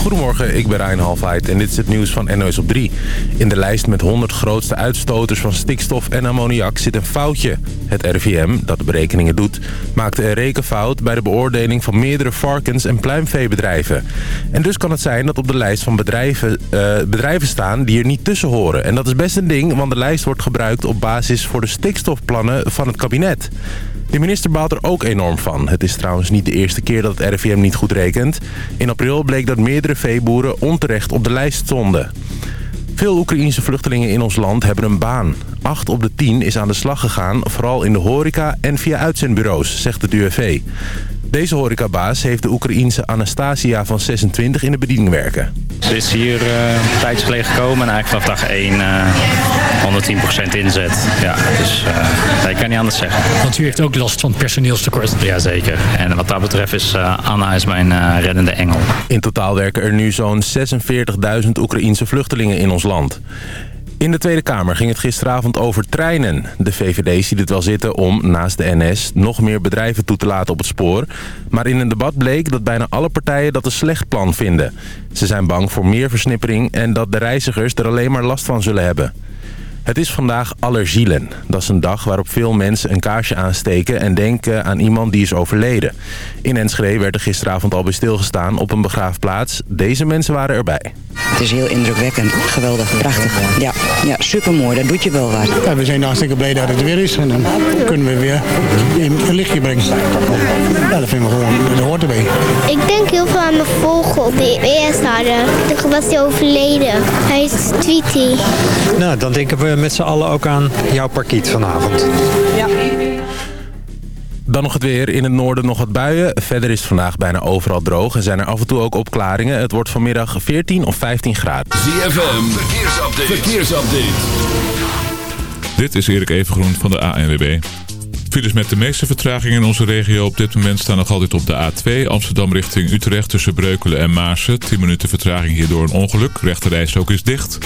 Goedemorgen, ik ben Ryan Halfheid en dit is het nieuws van NOS op 3. In de lijst met 100 grootste uitstoters van stikstof en ammoniak zit een foutje. Het RIVM, dat de berekeningen doet, maakte een rekenfout... bij de beoordeling van meerdere varkens- en pluimveebedrijven. En dus kan het zijn dat op de lijst van bedrijven, uh, bedrijven staan die er niet tussen horen. En dat is best een ding, want de lijst wordt gebruikt op basis voor de stikstofplannen van het kabinet. De minister baalt er ook enorm van. Het is trouwens niet de eerste keer dat het RIVM niet goed rekent. In april bleek dat meerdere veeboeren onterecht op de lijst stonden. Veel Oekraïense vluchtelingen in ons land hebben een baan. Acht op de tien is aan de slag gegaan, vooral in de horeca en via uitzendbureaus, zegt het UWV. Deze horecabaas heeft de Oekraïense Anastasia van 26 in de bediening werken. Ze is hier uh, een tijdje geleden gekomen en eigenlijk vanaf dag 1 uh, 110% inzet. Ja, dus uh, ik kan niet anders zeggen. Want u heeft ook last van personeelstekort. Jazeker. En wat dat betreft is uh, Anna is mijn reddende engel. In totaal werken er nu zo'n 46.000 Oekraïense vluchtelingen in ons land. In de Tweede Kamer ging het gisteravond over treinen. De VVD ziet het wel zitten om, naast de NS, nog meer bedrijven toe te laten op het spoor. Maar in een debat bleek dat bijna alle partijen dat een slecht plan vinden. Ze zijn bang voor meer versnippering en dat de reizigers er alleen maar last van zullen hebben. Het is vandaag Allergielen. Dat is een dag waarop veel mensen een kaarsje aansteken en denken aan iemand die is overleden. In Enschede werd er gisteravond al bij stilgestaan op een begraafplaats. Deze mensen waren erbij. Het is heel indrukwekkend, geweldig, prachtig. Ja, ja supermooi, dat doet je wel wat. Ja, we zijn hartstikke blij dat het weer is en dan kunnen we weer een lichtje brengen. Ja, dat vinden we gewoon, dat hoort erbij. Ik denk heel veel aan mijn vogel die we eerst hadden. Toen was hij overleden. Hij is Tweety. Nou, dan denken we met z'n allen ook aan jouw parkiet vanavond. Ja. Dan nog het weer. In het noorden nog wat buien. Verder is het vandaag bijna overal droog en zijn er af en toe ook opklaringen. Het wordt vanmiddag 14 of 15 graden. ZFM, verkeersupdate. verkeersupdate. Dit is Erik Evengroen van de ANWB. Files met de meeste vertraging in onze regio op dit moment staan nog altijd op de A2. Amsterdam richting Utrecht tussen Breukelen en Maarsen. 10 minuten vertraging hierdoor een ongeluk. Rechte ook is dicht.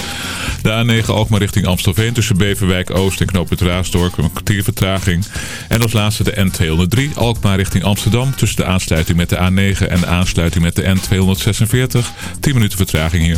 De A9 Alkmaar richting Amstelveen tussen Beverwijk Oost en Knoop het. Een kwartier vertraging. En als laatste de N203 Alkmaar richting Amsterdam. Tussen de aansluiting met de A9 en de aansluiting met de N246. 10 minuten vertraging hier.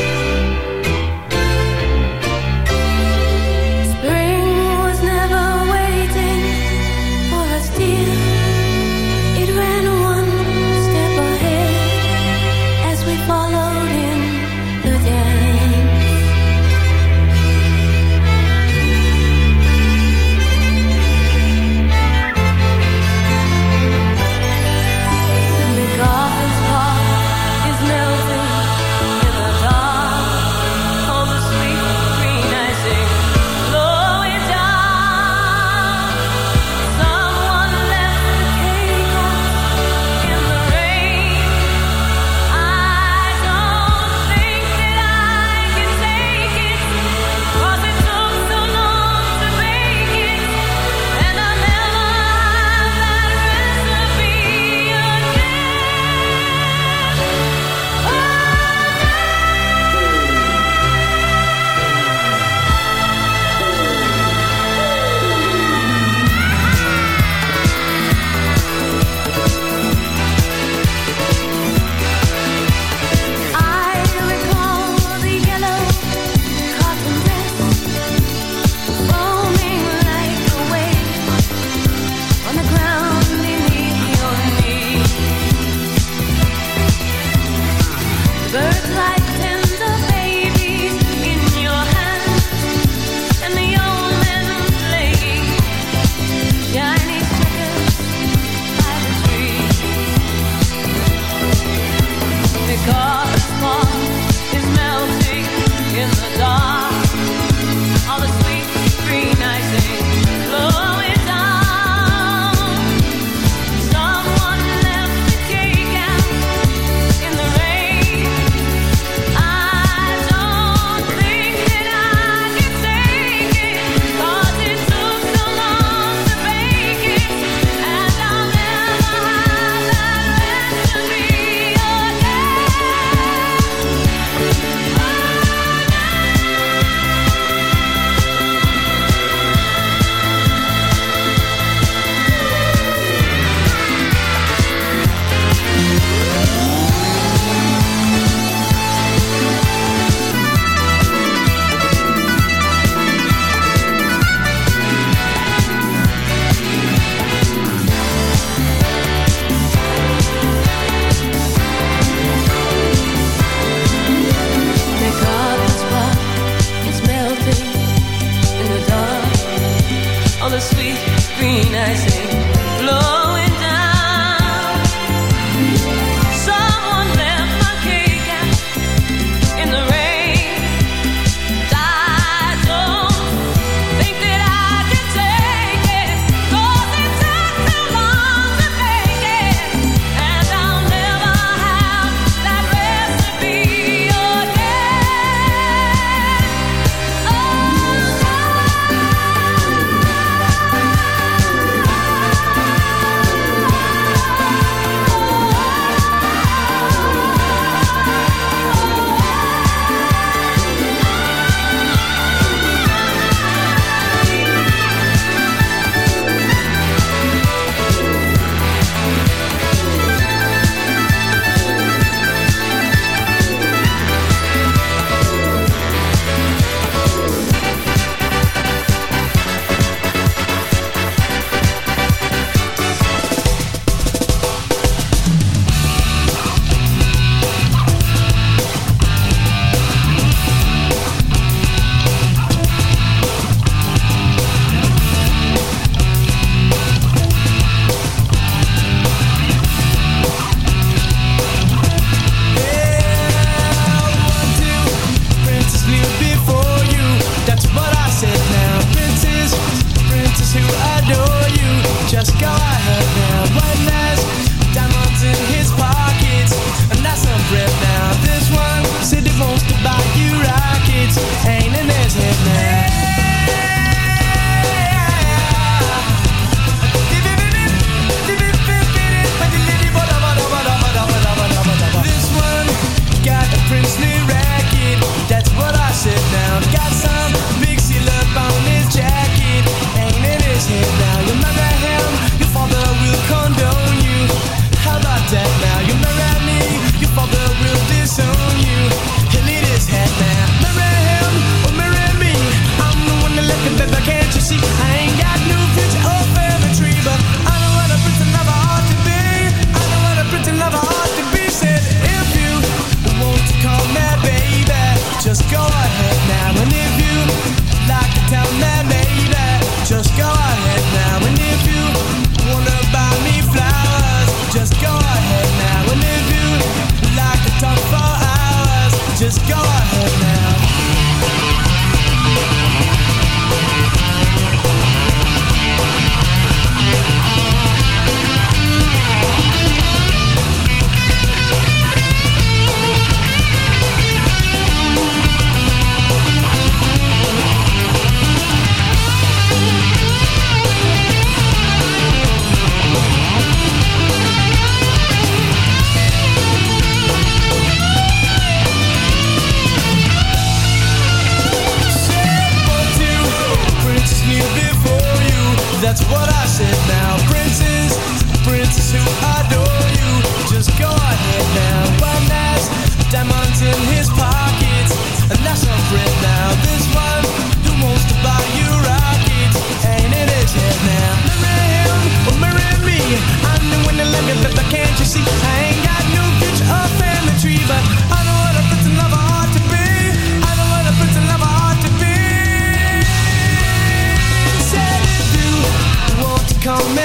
sweet green I say, Lord.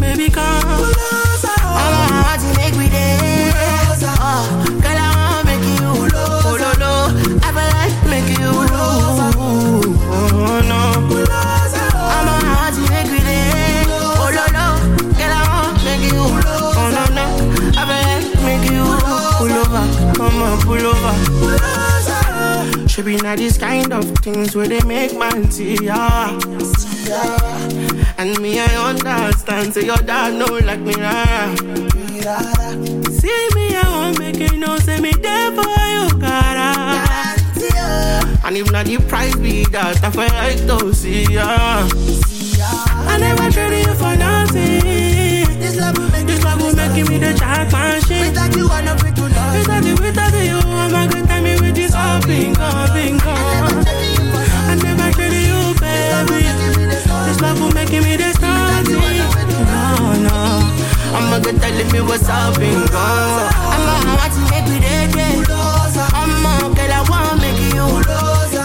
Baby, come. I'm a heart to make girl, I you. I feel like make you oh, no. A heart to make me dance. Oh, no, no. Girl, I wanna make you oh, no, no. I feel like make you pull over. Come on, pull over. Should be not these kind of things where they make man see ya. And me, I understand. Say your dad know like me, rara. See me, I won't make it no. Say me there for you, gotta. And if not the price be that, I feel like to see ya. I never traded you for nothing. This love will make, this love will make me the jack machine. Without you, I'm not to love. Without you, without you, I'm a good time with this all bingo, bingo. I never traded you, baby. This love will make me the starting. No, no. I'm a good telling me what's up, bingo. I'm a heart to make me dead, I'm a girl, I wanna make you.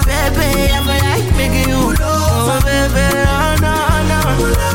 Baby, I feel like making you. Oh, baby, oh, no, no.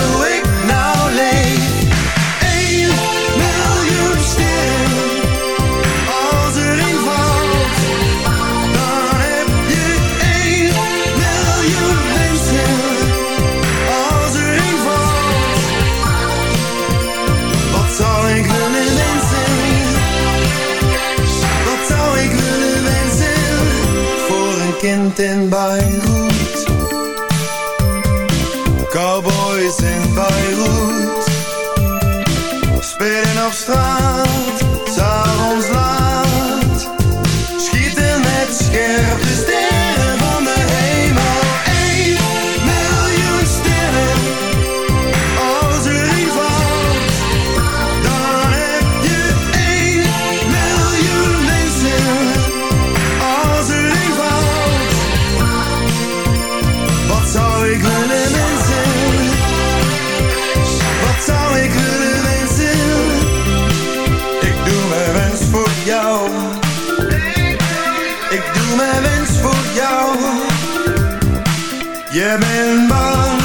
mijn wens voor jou. Je bent bang.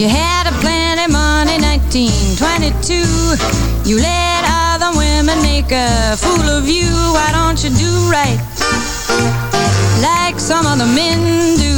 You had a plenty money, 1922. You let other women make a fool of you. Why don't you do right like some other men do?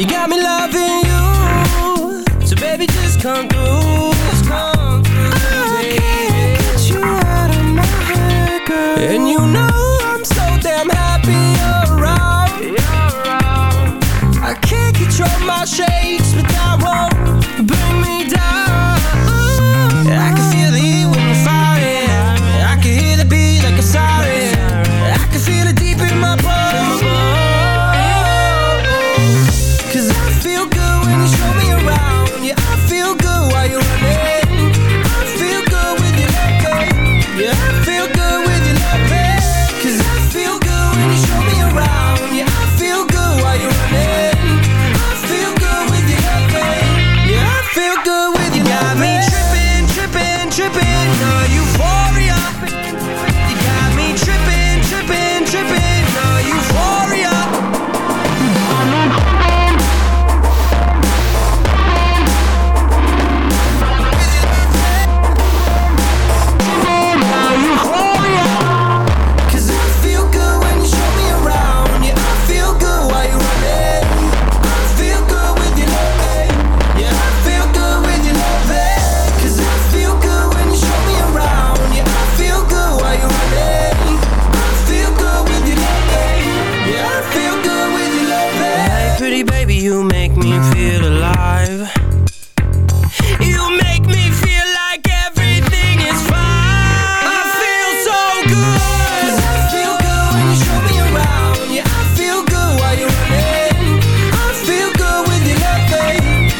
You got me loving you. So baby just come through.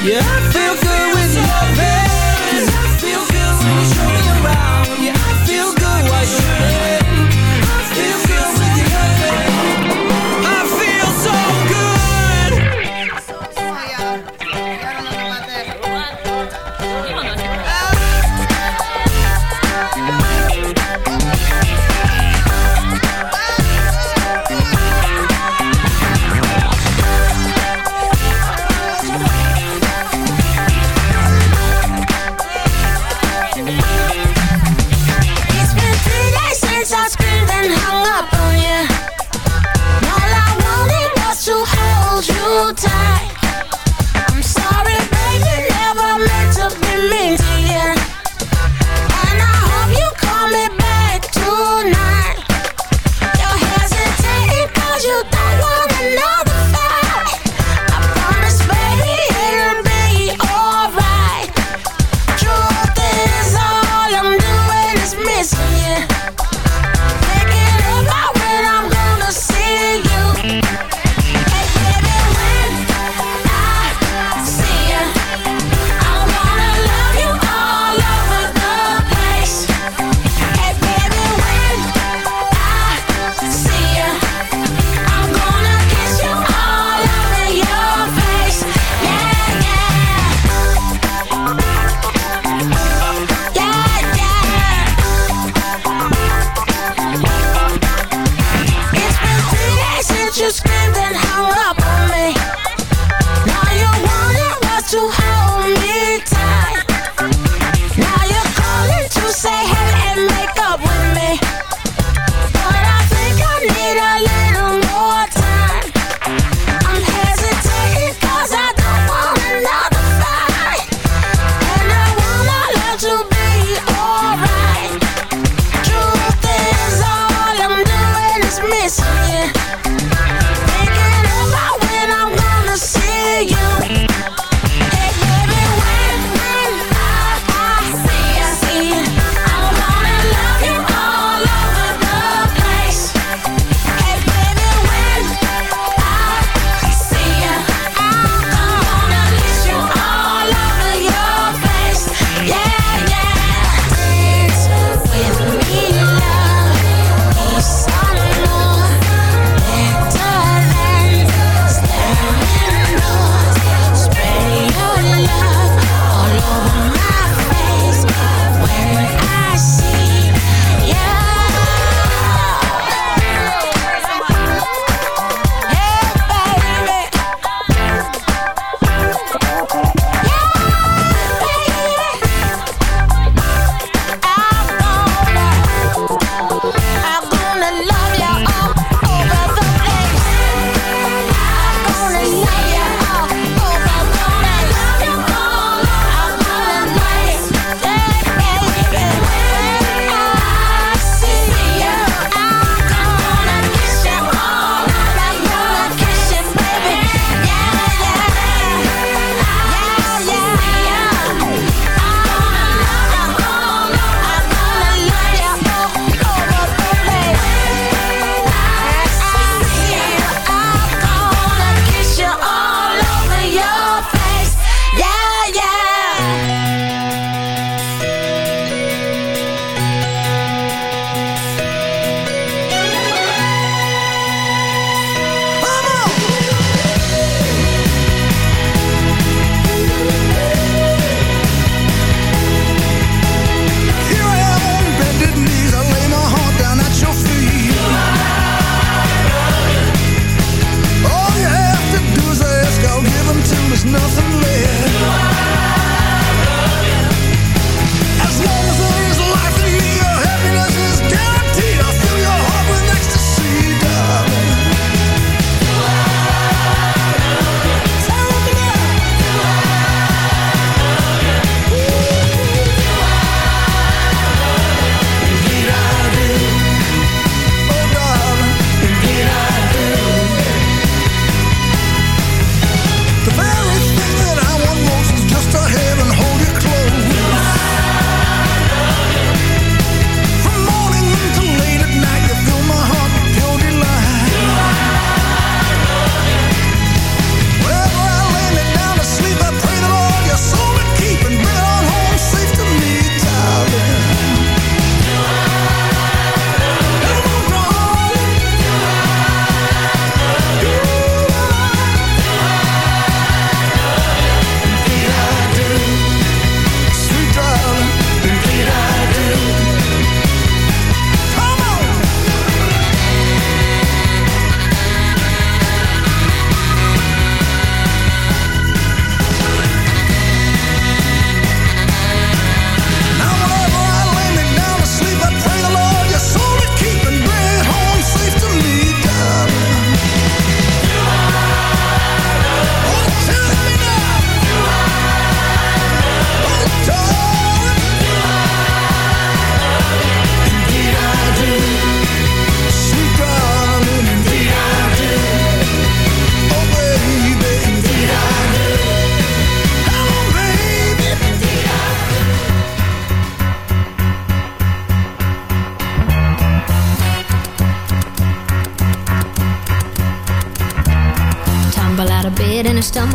Yeah, I feel good.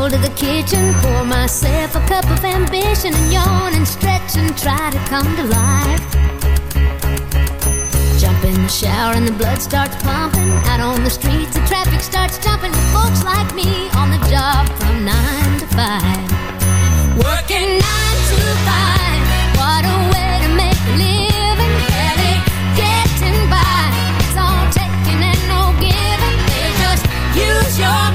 go to the kitchen, pour myself a cup of ambition, and yawn and stretch and try to come to life. Jump in the shower and the blood starts pumping. Out on the streets, the traffic starts jumping folks like me on the job from nine to five. Working nine to five, what a way to make a living. Barely getting by, it's all taking and no giving. They just use your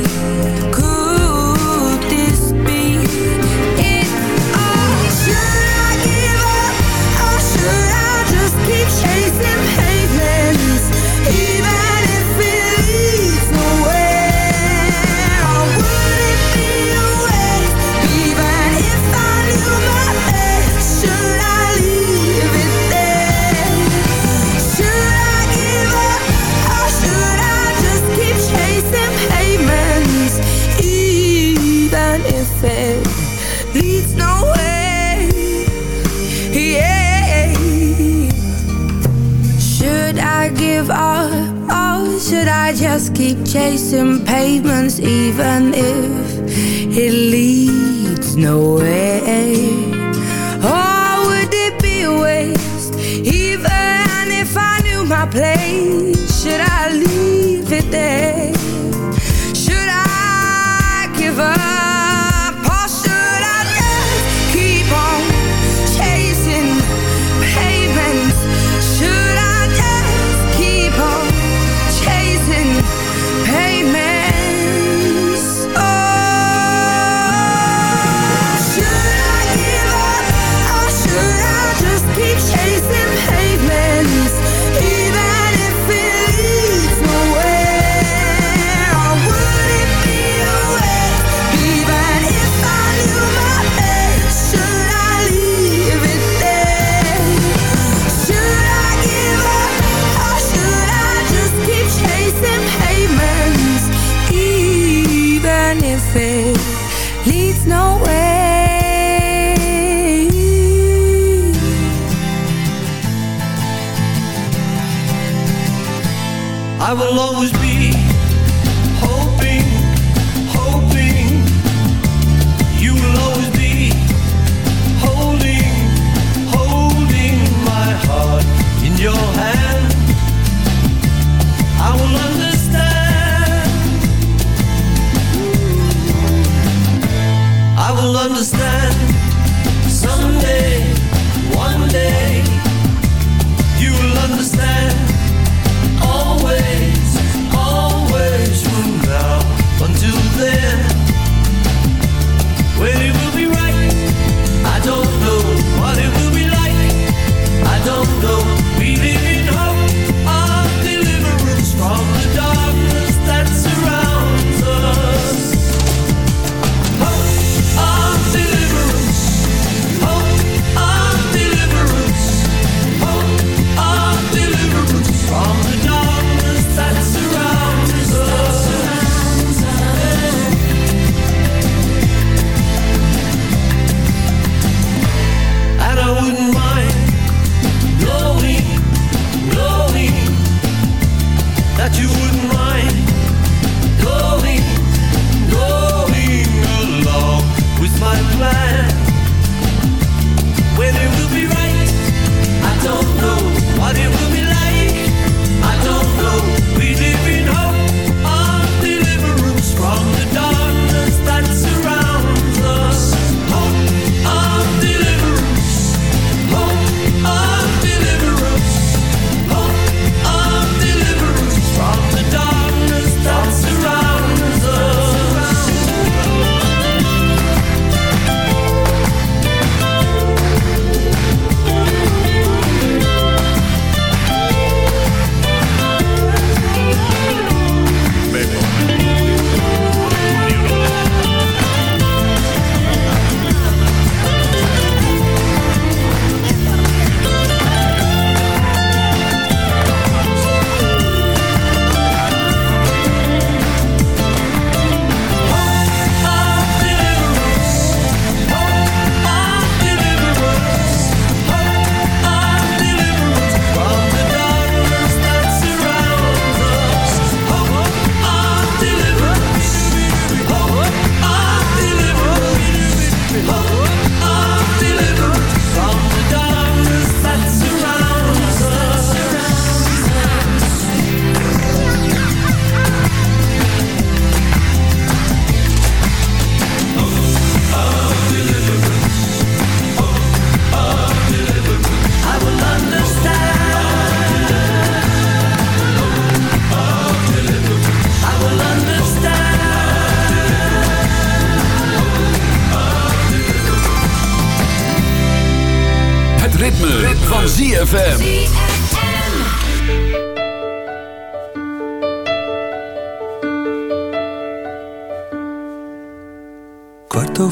chasing pavements even if it leads nowhere. Oh, would it be a waste even if I knew my place?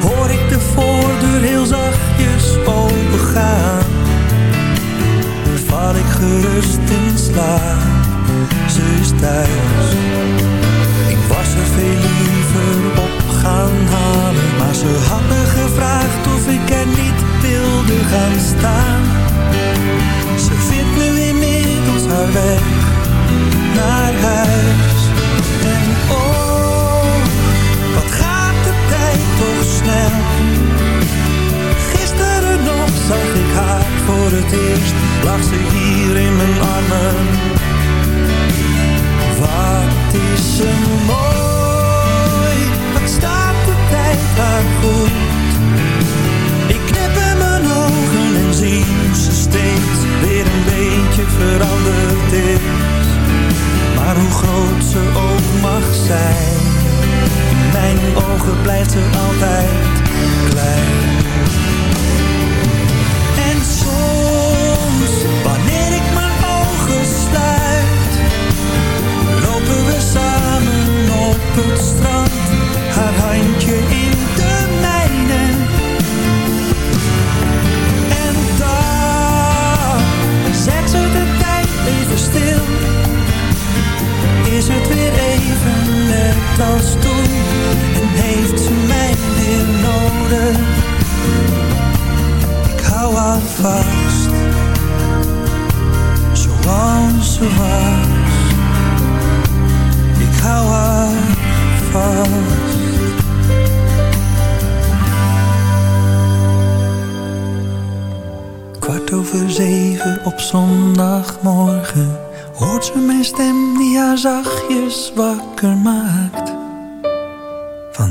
hoor ik de voordeur heel zachtjes opengaan.